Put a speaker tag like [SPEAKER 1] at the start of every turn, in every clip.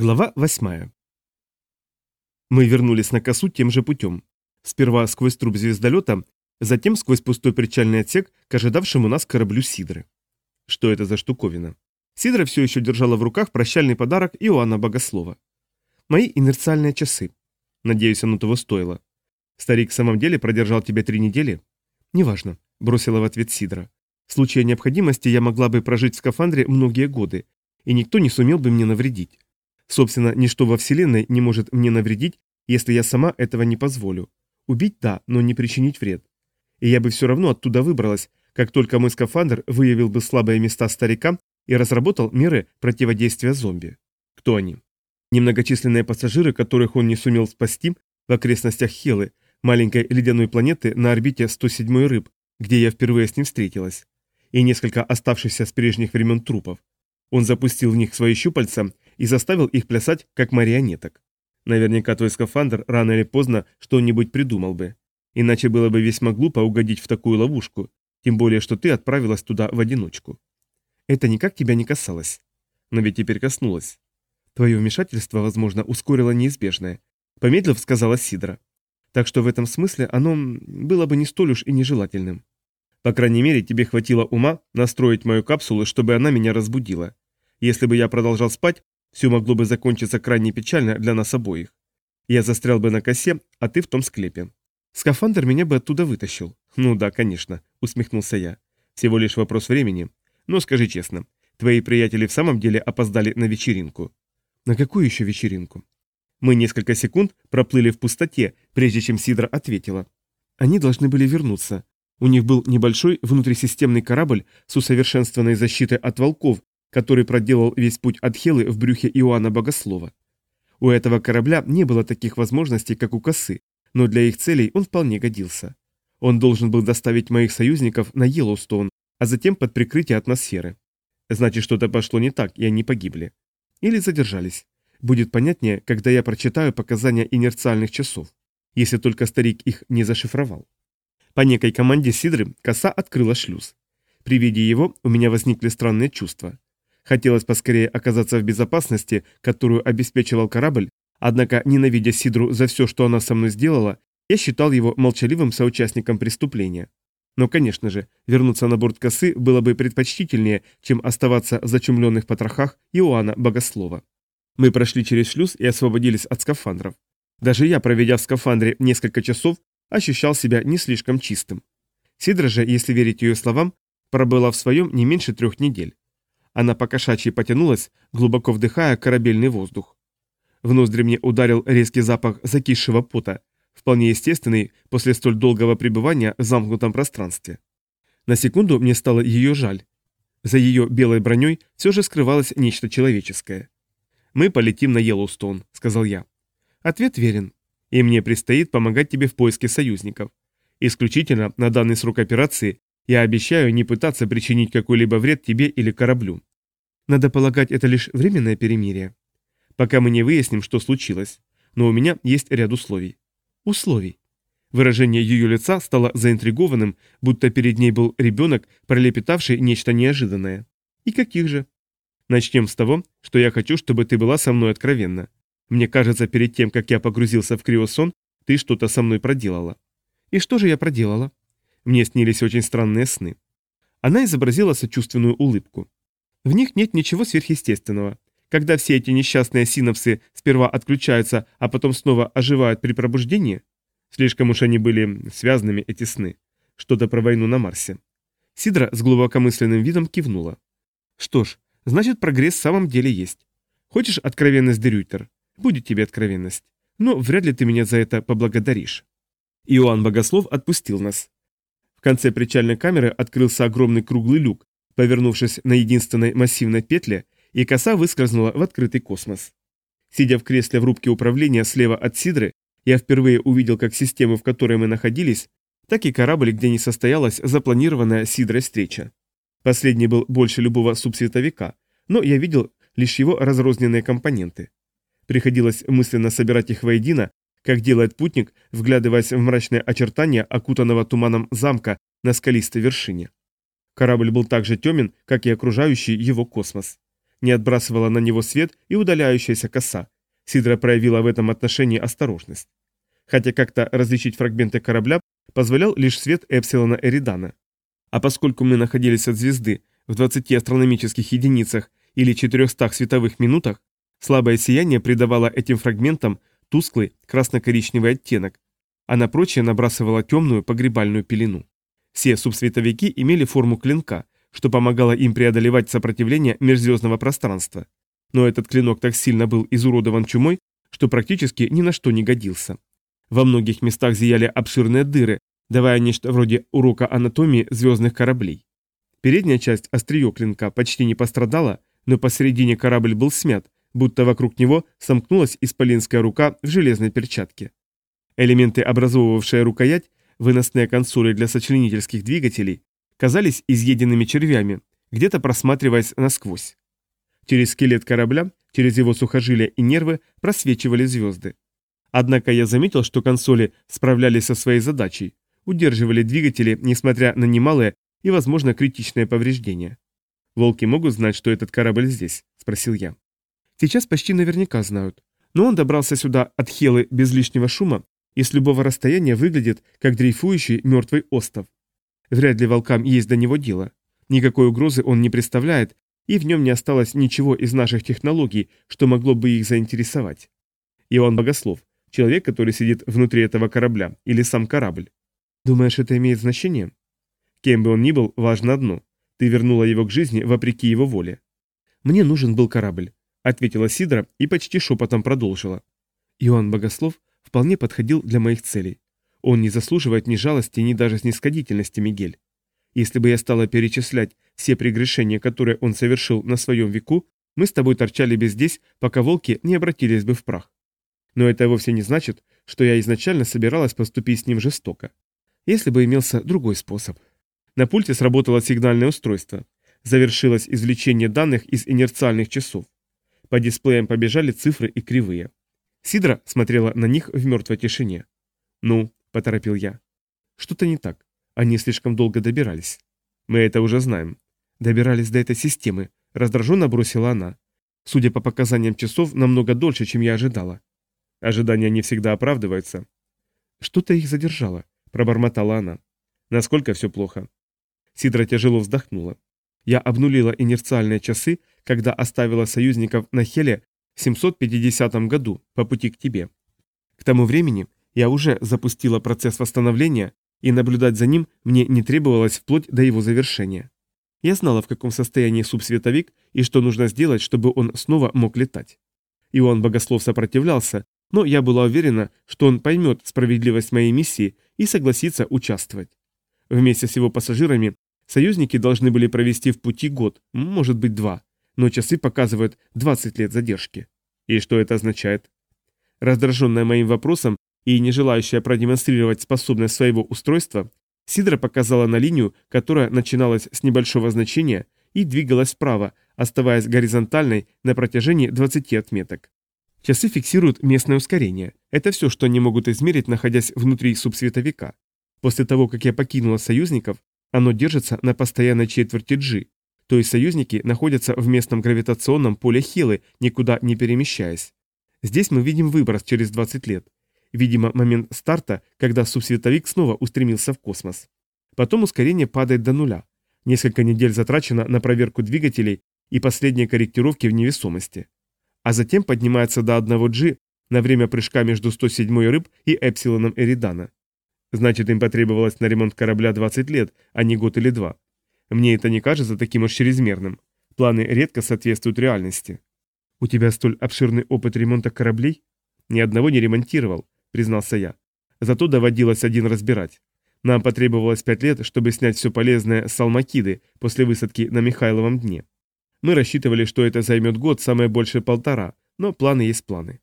[SPEAKER 1] Глава 8. Мы вернулись на косу тем же путем. Сперва сквозь труп звездолета, затем сквозь пустой причальный отсек к ожидавшему нас кораблю Сидры. Что это за штуковина? Сидра все еще держала в руках прощальный подарок Иоанна Богослова. Мои инерциальные часы. Надеюсь, оно того стоило. Старик в самом деле продержал тебя три недели? Неважно, бросила в ответ Сидра. В случае необходимости я могла бы прожить в скафандре многие годы, и никто не сумел бы мне навредить. Собственно, ничто во Вселенной не может мне навредить, если я сама этого не позволю. Убить – да, но не причинить вред. И я бы все равно оттуда выбралась, как только мой скафандр выявил бы слабые места старика и разработал меры противодействия зомби. Кто они? Немногочисленные пассажиры, которых он не сумел спасти в окрестностях Хелы, маленькой ледяной планеты на орбите 107 рыб, где я впервые с ним встретилась, и несколько оставшихся с прежних времен трупов. Он запустил в них свои щупальца и заставил их плясать, как марионеток. Наверняка твой скафандр рано или поздно что-нибудь придумал бы. Иначе было бы весьма глупо угодить в такую ловушку, тем более, что ты отправилась туда в одиночку. Это никак тебя не касалось. Но ведь теперь коснулось. Твое вмешательство, возможно, ускорило неизбежное. Помедлив, сказала Сидра. Так что в этом смысле оно было бы не столь уж и нежелательным. По крайней мере, тебе хватило ума настроить мою капсулу, чтобы она меня разбудила. Если бы я продолжал спать, все могло бы закончиться крайне печально для нас обоих. Я застрял бы на косе, а ты в том склепе. Скафандр меня бы оттуда вытащил. Ну да, конечно, усмехнулся я. Всего лишь вопрос времени. Но скажи честно, твои приятели в самом деле опоздали на вечеринку. На какую еще вечеринку? Мы несколько секунд проплыли в пустоте, прежде чем Сидра ответила. Они должны были вернуться. У них был небольшой внутрисистемный корабль с усовершенствованной защитой от волков, который проделал весь путь от Хелы в брюхе Иоанна Богослова. У этого корабля не было таких возможностей, как у косы, но для их целей он вполне годился. Он должен был доставить моих союзников на Йеллоустоун, а затем под прикрытие атмосферы. Значит, что-то пошло не так, и они погибли. Или задержались. Будет понятнее, когда я прочитаю показания инерциальных часов, если только старик их не зашифровал. По некой команде Сидры коса открыла шлюз. При виде его у меня возникли странные чувства. Хотелось поскорее оказаться в безопасности, которую обеспечивал корабль, однако, ненавидя Сидру за все, что она со мной сделала, я считал его молчаливым соучастником преступления. Но, конечно же, вернуться на борт косы было бы предпочтительнее, чем оставаться в зачумленных потрохах Иоанна Богослова. Мы прошли через шлюз и освободились от скафандров. Даже я, проведя в скафандре несколько часов, ощущал себя не слишком чистым. Сидра же, если верить ее словам, пробыла в своем не меньше трех недель. Она покошачьи потянулась, глубоко вдыхая корабельный воздух. В ноздри мне ударил резкий запах закисшего пота, вполне естественный после столь долгого пребывания в замкнутом пространстве. На секунду мне стало ее жаль. За ее белой броней все же скрывалось нечто человеческое. «Мы полетим на Йеллоустон», — сказал я. Ответ верен. И мне предстоит помогать тебе в поиске союзников. Исключительно на данный срок операции я обещаю не пытаться причинить какой-либо вред тебе или кораблю. Надо полагать, это лишь временное перемирие. Пока мы не выясним, что случилось. Но у меня есть ряд условий. Условий. Выражение ее лица стало заинтригованным, будто перед ней был ребенок, пролепетавший нечто неожиданное. И каких же? Начнем с того, что я хочу, чтобы ты была со мной откровенна. Мне кажется, перед тем, как я погрузился в криосон, ты что-то со мной проделала. И что же я проделала? Мне снились очень странные сны. Она изобразила сочувственную улыбку. В них нет ничего сверхъестественного. Когда все эти несчастные синапсы сперва отключаются, а потом снова оживают при пробуждении, слишком уж они были связанными, эти сны. Что-то про войну на Марсе. Сидра с глубокомысленным видом кивнула. Что ж, значит прогресс в самом деле есть. Хочешь откровенность, Дерютер? Будет тебе откровенность. Но вряд ли ты меня за это поблагодаришь. Иоанн Богослов отпустил нас. В конце причальной камеры открылся огромный круглый люк, повернувшись на единственной массивной петле, и коса выскользнула в открытый космос. Сидя в кресле в рубке управления слева от Сидры, я впервые увидел как систему, в которой мы находились, так и корабль, где не состоялась запланированная Сидрой встреча. Последний был больше любого субсветовика, но я видел лишь его разрозненные компоненты. Приходилось мысленно собирать их воедино, как делает путник, вглядываясь в мрачные очертания окутанного туманом замка на скалистой вершине. Корабль был так же темен, как и окружающий его космос. не отбрасывала на него свет и удаляющаяся коса. Сидра проявила в этом отношении осторожность. Хотя как-то различить фрагменты корабля позволял лишь свет Эпсилона Эридана. А поскольку мы находились от звезды в 20 астрономических единицах или 400 световых минутах, слабое сияние придавало этим фрагментам тусклый красно-коричневый оттенок, а на прочее набрасывало темную погребальную пелену. Все субсветовики имели форму клинка, что помогало им преодолевать сопротивление межзвездного пространства. Но этот клинок так сильно был изуродован чумой, что практически ни на что не годился. Во многих местах зияли обширные дыры, давая нечто вроде урока анатомии звездных кораблей. Передняя часть острие клинка почти не пострадала, но посередине корабль был смят, будто вокруг него сомкнулась исполинская рука в железной перчатке. Элементы, образовывавшие рукоять, выносные консоли для сочленительских двигателей, казались изъеденными червями, где-то просматриваясь насквозь. Через скелет корабля, через его сухожилия и нервы просвечивали звезды. Однако я заметил, что консоли справлялись со своей задачей, удерживали двигатели, несмотря на немалые и, возможно, критичные повреждения. «Волки могут знать, что этот корабль здесь?» – спросил я. «Сейчас почти наверняка знают. Но он добрался сюда от Хелы без лишнего шума и с любого расстояния выглядит, как дрейфующий мертвый остов. Вряд ли волкам есть до него дело. Никакой угрозы он не представляет, и в нем не осталось ничего из наших технологий, что могло бы их заинтересовать. Иоанн Богослов, человек, который сидит внутри этого корабля, или сам корабль. Думаешь, это имеет значение? Кем бы он ни был, важно одно. Ты вернула его к жизни вопреки его воле. Мне нужен был корабль, ответила Сидра и почти шепотом продолжила. Иоанн Богослов вполне подходил для моих целей. Он не заслуживает ни жалости, ни даже снисходительности, Мигель. Если бы я стала перечислять все прегрешения, которые он совершил на своем веку, мы с тобой торчали бы здесь, пока волки не обратились бы в прах. Но это вовсе не значит, что я изначально собиралась поступить с ним жестоко. Если бы имелся другой способ. На пульте сработало сигнальное устройство. Завершилось извлечение данных из инерциальных часов. По дисплеям побежали цифры и кривые. Сидра смотрела на них в мертвой тишине. «Ну», — поторопил я. «Что-то не так. Они слишком долго добирались». «Мы это уже знаем». «Добирались до этой системы», — раздраженно бросила она. Судя по показаниям часов, намного дольше, чем я ожидала. Ожидания не всегда оправдываются. «Что-то их задержало», — пробормотала она. «Насколько все плохо?» Сидра тяжело вздохнула. «Я обнулила инерциальные часы, когда оставила союзников на Хеле 750 году по пути к тебе. К тому времени я уже запустила процесс восстановления, и наблюдать за ним мне не требовалось вплоть до его завершения. Я знала, в каком состоянии субсветовик и что нужно сделать, чтобы он снова мог летать. Иоанн Богослов сопротивлялся, но я была уверена, что он поймет справедливость моей миссии и согласится участвовать. Вместе с его пассажирами союзники должны были провести в пути год, может быть два, но часы показывают 20 лет задержки. И что это означает? Раздраженная моим вопросом и не желающая продемонстрировать способность своего устройства, Сидра показала на линию, которая начиналась с небольшого значения и двигалась вправо, оставаясь горизонтальной на протяжении 20 отметок. Часы фиксируют местное ускорение. Это все, что они могут измерить, находясь внутри субсветовика. После того, как я покинула союзников, оно держится на постоянной четверти G, то есть союзники находятся в местном гравитационном поле Хилы, никуда не перемещаясь. Здесь мы видим выброс через 20 лет. Видимо, момент старта, когда субсветовик снова устремился в космос. Потом ускорение падает до нуля. Несколько недель затрачено на проверку двигателей и последние корректировки в невесомости а затем поднимается до 1G на время прыжка между 107 рыб и Эпсилоном Эридана. Значит, им потребовалось на ремонт корабля 20 лет, а не год или два. Мне это не кажется таким уж чрезмерным. Планы редко соответствуют реальности. У тебя столь обширный опыт ремонта кораблей? Ни одного не ремонтировал, признался я. Зато доводилось один разбирать. Нам потребовалось пять лет, чтобы снять все полезное с Алмакиды после высадки на Михайловом дне. Мы рассчитывали, что это займет год, самое больше полтора, но планы есть планы.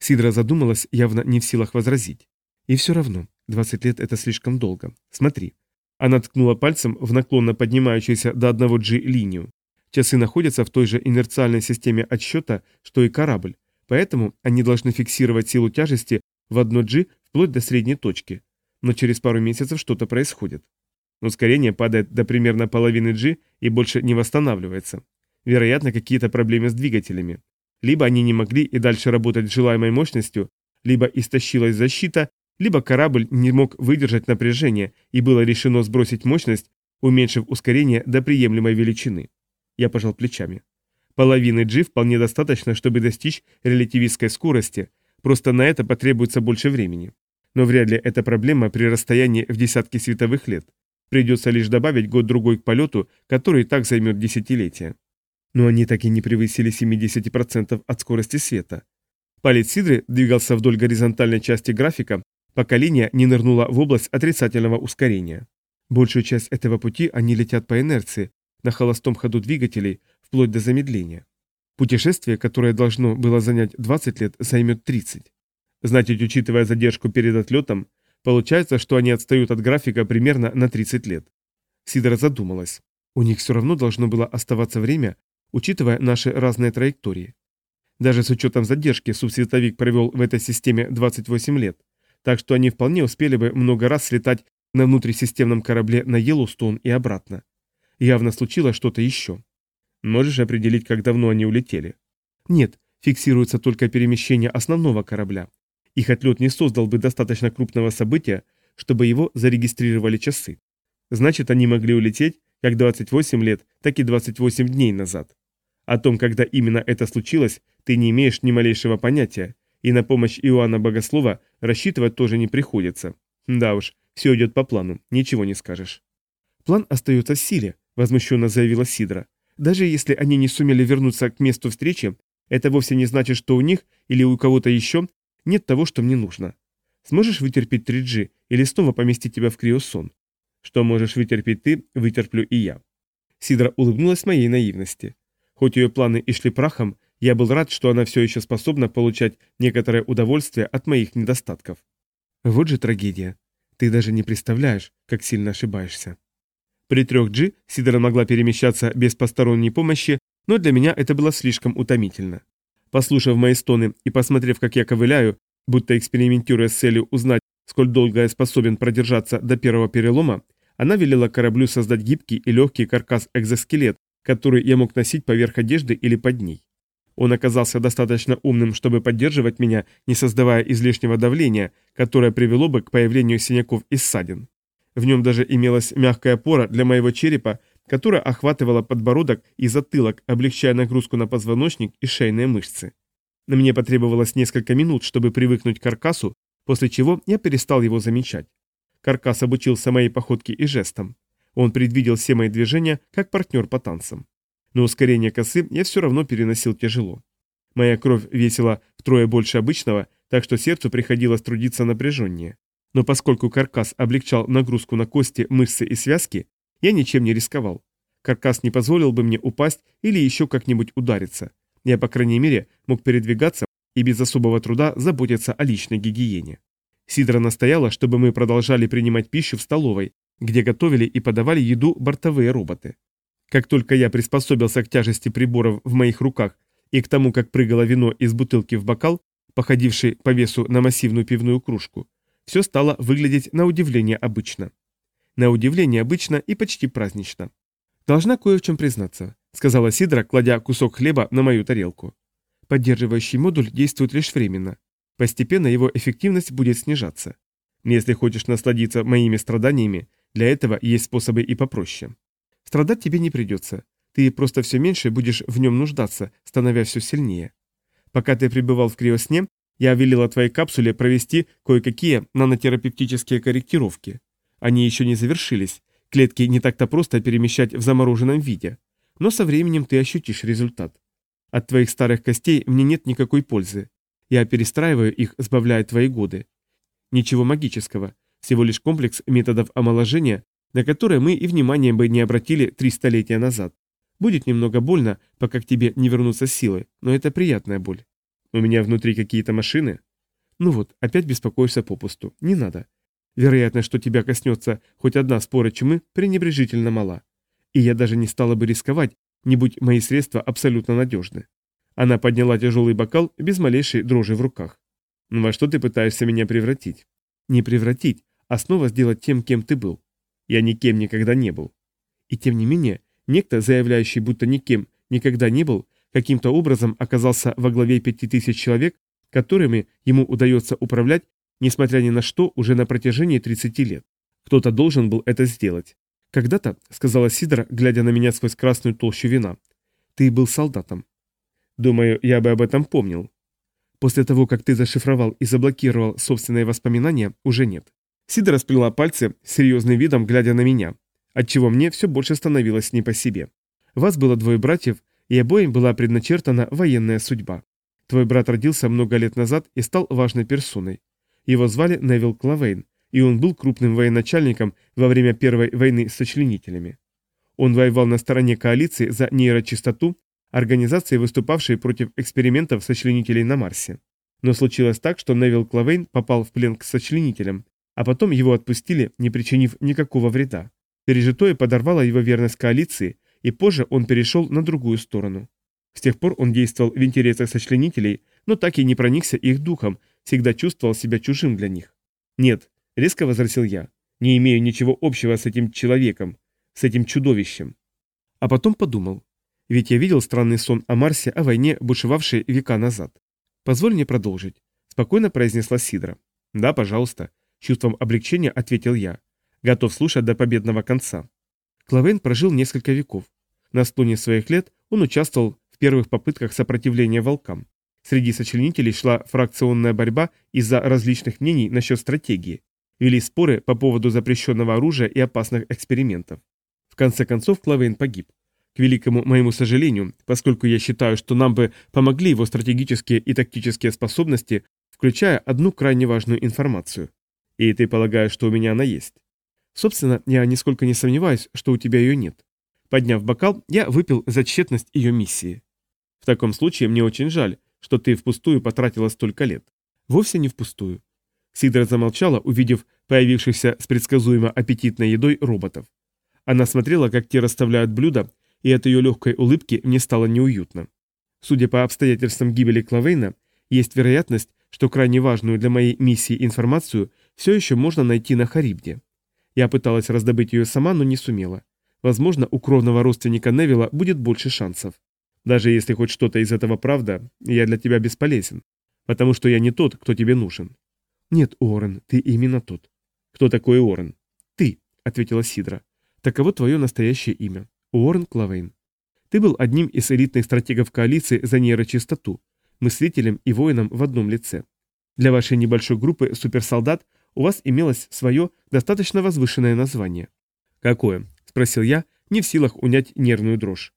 [SPEAKER 1] Сидра задумалась, явно не в силах возразить. И все равно, 20 лет это слишком долго. Смотри. Она ткнула пальцем в наклонно поднимающуюся до 1G линию. Часы находятся в той же инерциальной системе отсчета, что и корабль, поэтому они должны фиксировать силу тяжести в 1G вплоть до средней точки. Но через пару месяцев что-то происходит. Ускорение падает до примерно половины G и больше не восстанавливается. Вероятно, какие-то проблемы с двигателями. Либо они не могли и дальше работать с желаемой мощностью, либо истощилась защита, либо корабль не мог выдержать напряжение и было решено сбросить мощность, уменьшив ускорение до приемлемой величины. Я пожал плечами. Половины G вполне достаточно, чтобы достичь релятивистской скорости, просто на это потребуется больше времени. Но вряд ли это проблема при расстоянии в десятки световых лет. Придется лишь добавить год-другой к полету, который так займет десятилетия. Но они так и не превысили 70% от скорости света. Палец Сидры двигался вдоль горизонтальной части графика, пока линия не нырнула в область отрицательного ускорения. Большую часть этого пути они летят по инерции, на холостом ходу двигателей, вплоть до замедления. Путешествие, которое должно было занять 20 лет, займет 30. Значит, учитывая задержку перед отлетом, получается, что они отстают от графика примерно на 30 лет. Сидора задумалась. У них все равно должно было оставаться время, учитывая наши разные траектории. Даже с учетом задержки субсветовик провел в этой системе 28 лет, так что они вполне успели бы много раз слетать на внутрисистемном корабле на Йеллоустон и обратно. Явно случилось что-то еще. Можешь определить, как давно они улетели? Нет, фиксируется только перемещение основного корабля. Их отлет не создал бы достаточно крупного события, чтобы его зарегистрировали часы. Значит, они могли улететь как 28 лет, так и 28 дней назад. О том, когда именно это случилось, ты не имеешь ни малейшего понятия, и на помощь Иоанна Богослова рассчитывать тоже не приходится. Да уж, все идет по плану, ничего не скажешь. План остается в силе, возмущенно заявила Сидра. Даже если они не сумели вернуться к месту встречи, это вовсе не значит, что у них или у кого-то еще нет того, что мне нужно. Сможешь вытерпеть 3G или снова поместить тебя в криосон? Что можешь вытерпеть ты, вытерплю и я. Сидра улыбнулась моей наивности. Хоть ее планы и шли прахом, я был рад, что она все еще способна получать некоторое удовольствие от моих недостатков. Вот же трагедия. Ты даже не представляешь, как сильно ошибаешься. При 3G Сидора могла перемещаться без посторонней помощи, но для меня это было слишком утомительно. Послушав мои стоны и посмотрев, как я ковыляю, будто экспериментируя с целью узнать, сколь долго я способен продержаться до первого перелома, она велела кораблю создать гибкий и легкий каркас-экзоскелет, который я мог носить поверх одежды или под ней. Он оказался достаточно умным, чтобы поддерживать меня, не создавая излишнего давления, которое привело бы к появлению синяков и ссадин. В нем даже имелась мягкая опора для моего черепа, которая охватывала подбородок и затылок, облегчая нагрузку на позвоночник и шейные мышцы. На мне потребовалось несколько минут, чтобы привыкнуть к каркасу, после чего я перестал его замечать. Каркас обучился моей походке и жестам. Он предвидел все мои движения, как партнер по танцам. Но ускорение косы я все равно переносил тяжело. Моя кровь весила втрое больше обычного, так что сердцу приходилось трудиться напряженнее. Но поскольку каркас облегчал нагрузку на кости, мышцы и связки, я ничем не рисковал. Каркас не позволил бы мне упасть или еще как-нибудь удариться. Я, по крайней мере, мог передвигаться и без особого труда заботиться о личной гигиене. Сидра настояла, чтобы мы продолжали принимать пищу в столовой, где готовили и подавали еду бортовые роботы. Как только я приспособился к тяжести приборов в моих руках и к тому, как прыгало вино из бутылки в бокал, походивший по весу на массивную пивную кружку, все стало выглядеть на удивление обычно. На удивление обычно и почти празднично. «Должна кое в чем признаться», — сказала Сидра, кладя кусок хлеба на мою тарелку. «Поддерживающий модуль действует лишь временно. Постепенно его эффективность будет снижаться. Если хочешь насладиться моими страданиями, для этого есть способы и попроще. Страдать тебе не придется. Ты просто все меньше будешь в нем нуждаться, становясь все сильнее. Пока ты пребывал в криосне, я велела твоей капсуле провести кое-какие нанотерапевтические корректировки. Они еще не завершились. Клетки не так-то просто перемещать в замороженном виде. Но со временем ты ощутишь результат. От твоих старых костей мне нет никакой пользы. Я перестраиваю их, сбавляя твои годы. Ничего магического, всего лишь комплекс методов омоложения, на которые мы и внимания бы не обратили три столетия назад. Будет немного больно, пока к тебе не вернутся силы, но это приятная боль. У меня внутри какие-то машины? Ну вот, опять беспокоишься попусту. Не надо. Вероятность, что тебя коснется хоть одна спора чумы, пренебрежительно мала. И я даже не стала бы рисковать, не будь мои средства абсолютно надежны. Она подняла тяжелый бокал без малейшей дрожи в руках. «Ну во что ты пытаешься меня превратить?» «Не превратить, а снова сделать тем, кем ты был. Я никем никогда не был». И тем не менее, некто, заявляющий, будто никем никогда не был, каким-то образом оказался во главе пяти тысяч человек, которыми ему удается управлять, несмотря ни на что, уже на протяжении 30 лет. Кто-то должен был это сделать. «Когда-то», — сказала Сидора, глядя на меня сквозь красную толщу вина, — «ты был солдатом». «Думаю, я бы об этом помнил». «После того, как ты зашифровал и заблокировал собственные воспоминания, уже нет». Сидора сплела пальцы серьезным видом, глядя на меня, отчего мне все больше становилось не по себе. Вас было двое братьев, и обоим была предначертана военная судьба. Твой брат родился много лет назад и стал важной персоной. Его звали Невил Клавейн, и он был крупным военачальником во время Первой войны с сочленителями. Он воевал на стороне коалиции за нейрочистоту, организации, выступавшей против экспериментов сочленителей на Марсе. Но случилось так, что Невил Клавейн попал в плен к сочленителям, а потом его отпустили, не причинив никакого вреда. Пережитое подорвало его верность коалиции, и позже он перешел на другую сторону. С тех пор он действовал в интересах сочленителей, но так и не проникся их духом, всегда чувствовал себя чужим для них. Нет, Резко возразил я. Не имею ничего общего с этим человеком, с этим чудовищем. А потом подумал. Ведь я видел странный сон о Марсе, о войне, бушевавшей века назад. Позволь мне продолжить. Спокойно произнесла Сидра. Да, пожалуйста. Чувством облегчения ответил я. Готов слушать до победного конца. Клавен прожил несколько веков. На склоне своих лет он участвовал в первых попытках сопротивления волкам. Среди сочленителей шла фракционная борьба из-за различных мнений насчет стратегии. Вели споры по поводу запрещенного оружия и опасных экспериментов. В конце концов Клавейн погиб. К великому моему сожалению, поскольку я считаю, что нам бы помогли его стратегические и тактические способности, включая одну крайне важную информацию. И ты полагаешь, что у меня она есть? Собственно, я нисколько не сомневаюсь, что у тебя ее нет. Подняв бокал, я выпил за тщетность ее миссии. В таком случае мне очень жаль, что ты впустую потратила столько лет. Вовсе не впустую. Сидра замолчала, увидев появившихся с предсказуемо аппетитной едой роботов. Она смотрела, как те расставляют блюда, и от ее легкой улыбки мне стало неуютно. Судя по обстоятельствам гибели Клавейна, есть вероятность, что крайне важную для моей миссии информацию все еще можно найти на Харибде. Я пыталась раздобыть ее сама, но не сумела. Возможно, у кровного родственника Невилла будет больше шансов. Даже если хоть что-то из этого правда, я для тебя бесполезен, потому что я не тот, кто тебе нужен. «Нет, Уоррен, ты именно тот». «Кто такой Уоррен?» «Ты», — ответила Сидра. «Таково твое настоящее имя. Уоррен Клавейн. Ты был одним из элитных стратегов коалиции за нейрочистоту, мыслителем и воином в одном лице. Для вашей небольшой группы суперсолдат у вас имелось свое достаточно возвышенное название». «Какое?» — спросил я, не в силах унять нервную дрожь.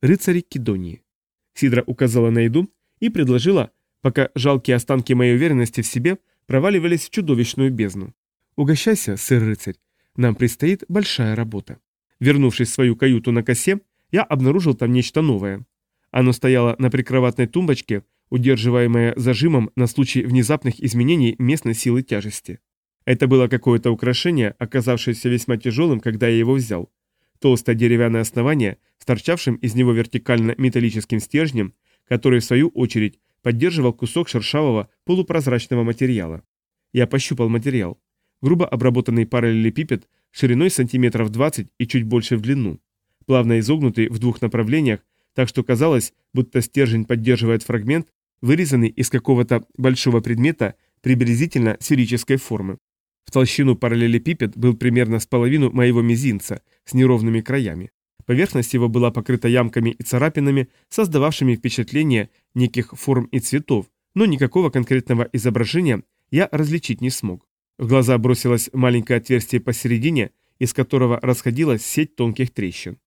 [SPEAKER 1] «Рыцари Кедонии». Сидра указала на еду и предложила, пока жалкие останки моей уверенности в себе — проваливались в чудовищную бездну. «Угощайся, сэр-рыцарь, нам предстоит большая работа». Вернувшись в свою каюту на косе, я обнаружил там нечто новое. Оно стояло на прикроватной тумбочке, удерживаемое зажимом на случай внезапных изменений местной силы тяжести. Это было какое-то украшение, оказавшееся весьма тяжелым, когда я его взял. Толстое деревянное основание с торчавшим из него вертикально металлическим стержнем, который, в свою очередь, поддерживал кусок шершавого полупрозрачного материала. Я пощупал материал. Грубо обработанный параллелепипед шириной сантиметров 20 и чуть больше в длину. Плавно изогнутый в двух направлениях, так что казалось, будто стержень поддерживает фрагмент, вырезанный из какого-то большого предмета приблизительно сферической формы. В толщину параллелепипед был примерно с половину моего мизинца, с неровными краями. Поверхность его была покрыта ямками и царапинами, создававшими впечатление неких форм и цветов, но никакого конкретного изображения я различить не смог. В глаза бросилось маленькое отверстие посередине, из которого расходилась сеть тонких трещин.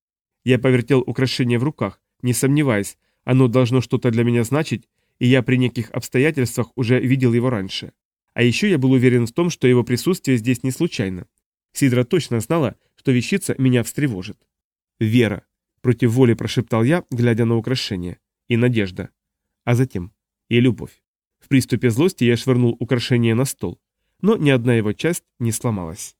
[SPEAKER 1] Я повертел украшение в руках, не сомневаясь, оно должно что-то для меня значить, и я при неких обстоятельствах уже видел его раньше. А еще я был уверен в том, что его присутствие здесь не случайно. Сидра точно знала, что вещица меня встревожит. «Вера», — против воли прошептал я, глядя на украшение, — «и надежда» а затем и любовь. В приступе злости я швырнул украшение на стол, но ни одна его часть не сломалась.